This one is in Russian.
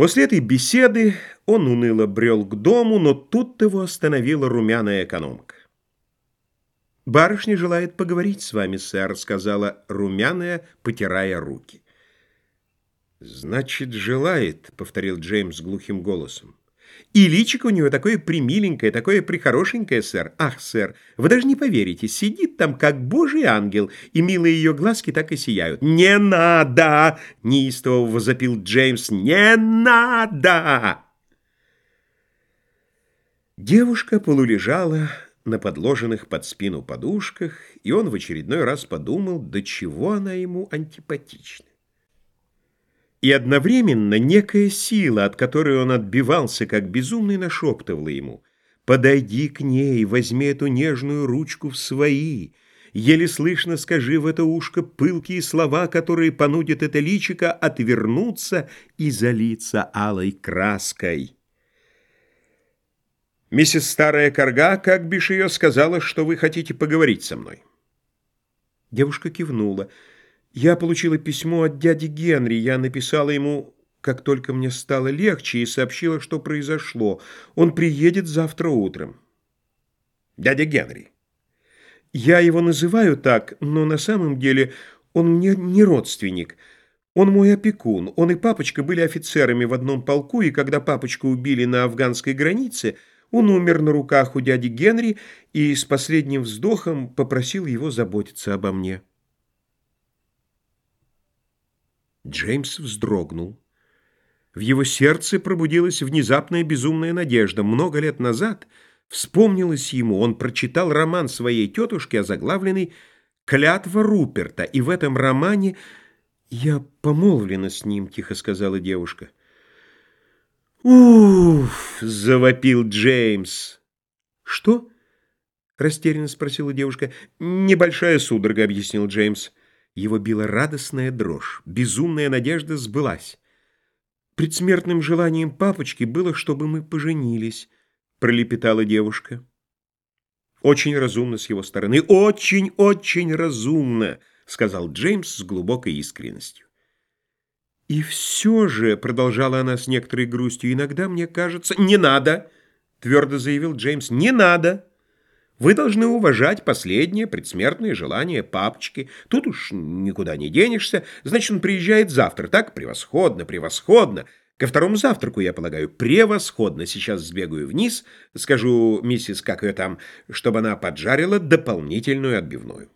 После этой беседы он уныло брел к дому, но тут его остановила румяная экономка. «Барышня желает поговорить с вами, сэр», — сказала румяная, потирая руки. «Значит, желает», — повторил Джеймс глухим голосом. И личико у него такое примиленькое, такое прихорошенькое, сэр. Ах, сэр, вы даже не поверите, сидит там, как божий ангел, и милые ее глазки так и сияют. «Не надо!» — неистово возопил Джеймс. «Не надо!» Девушка полулежала на подложенных под спину подушках, и он в очередной раз подумал, до чего она ему антипатична. И одновременно некая сила, от которой он отбивался, как безумный, нашептывала ему «Подойди к ней, возьми эту нежную ручку в свои». Еле слышно скажи в это ушко пылкие слова, которые понудят это личико отвернуться и залиться алой краской. Миссис Старая Корга, как бишь ее, сказала, что вы хотите поговорить со мной. Девушка кивнула. Я получила письмо от дяди Генри. Я написала ему, как только мне стало легче, и сообщила, что произошло. Он приедет завтра утром. Дядя Генри. Я его называю так, но на самом деле он мне не родственник. Он мой опекун. Он и папочка были офицерами в одном полку, и когда папочку убили на афганской границе, он умер на руках у дяди Генри и с последним вздохом попросил его заботиться обо мне. Джеймс вздрогнул. В его сердце пробудилась внезапная безумная надежда. Много лет назад вспомнилось ему, он прочитал роман своей тетушки, озаглавленный «Клятва Руперта», и в этом романе «Я помолвлена с ним», — тихо сказала девушка. «Уф!» — завопил Джеймс. «Что?» — растерянно спросила девушка. «Небольшая судорога», — объяснил Джеймс. Его била радостная дрожь. Безумная надежда сбылась. «Предсмертным желанием папочки было, чтобы мы поженились», — пролепетала девушка. «Очень разумно с его стороны. Очень-очень разумно», — сказал Джеймс с глубокой искренностью. «И все же», — продолжала она с некоторой грустью, — «иногда мне кажется...» «Не надо!» — твердо заявил Джеймс. «Не надо!» Вы должны уважать последнее предсмертное желание папочки. Тут уж никуда не денешься. Значит, он приезжает завтра. Так? Превосходно, превосходно. Ко второму завтраку, я полагаю, превосходно. Сейчас сбегаю вниз, скажу миссис, как ее там, чтобы она поджарила дополнительную отбивную.